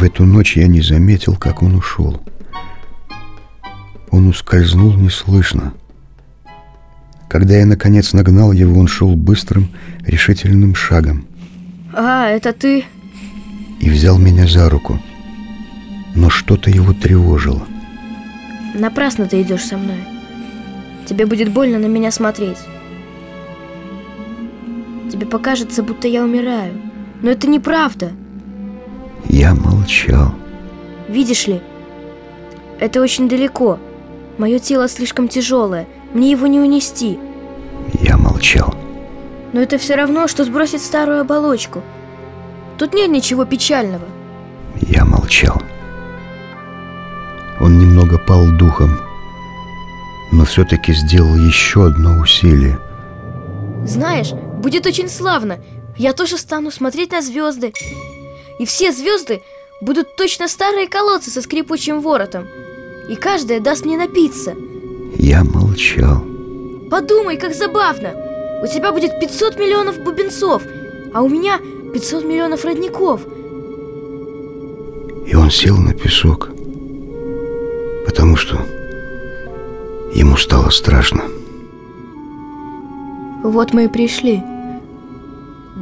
В эту ночь я не заметил, как он ушел. Он ускользнул неслышно. Когда я, наконец, нагнал его, он шел быстрым, решительным шагом. А, это ты? И взял меня за руку. Но что-то его тревожило. Напрасно ты идешь со мной. Тебе будет больно на меня смотреть. Тебе покажется, будто я умираю. Но это неправда. Я молчал. Видишь ли, это очень далеко. Мое тело слишком тяжелое. Мне его не унести. Я молчал. Но это все равно, что сбросить старую оболочку. Тут нет ничего печального. Я молчал. Он немного пал духом, но все-таки сделал еще одно усилие. Знаешь, будет очень славно. Я тоже стану смотреть на звезды. И все звезды будут точно старые колодцы со скрипучим воротом. И каждая даст мне напиться. Я молчал. Подумай, как забавно. У тебя будет 500 миллионов бубенцов, а у меня 500 миллионов родников. И он сел на песок, потому что ему стало страшно. Вот мы и пришли.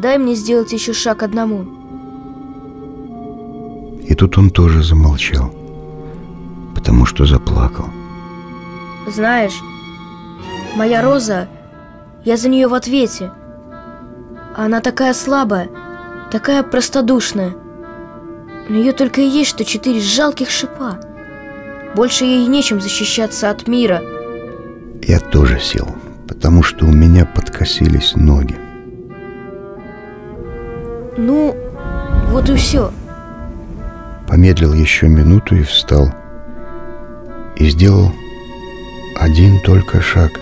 Дай мне сделать еще шаг одному. И тут он тоже замолчал, потому что заплакал. Знаешь, моя Роза, я за нее в ответе. Она такая слабая, такая простодушная. У нее только и есть, что четыре жалких шипа. Больше ей нечем защищаться от мира. Я тоже сел, потому что у меня подкосились ноги. Ну, вот и все. Помедлил еще минуту и встал. И сделал один только шаг.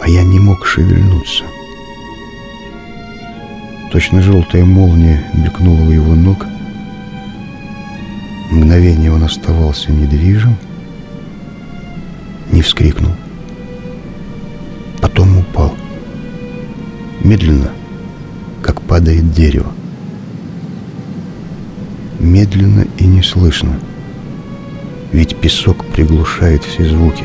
А я не мог шевельнуться. Точно желтая молния мелькнула у его ног. Мгновение он оставался недвижим, не вскрикнул. Потом упал. Медленно, как падает дерево. Медленно и неслышно. Ведь песок приглушает все звуки.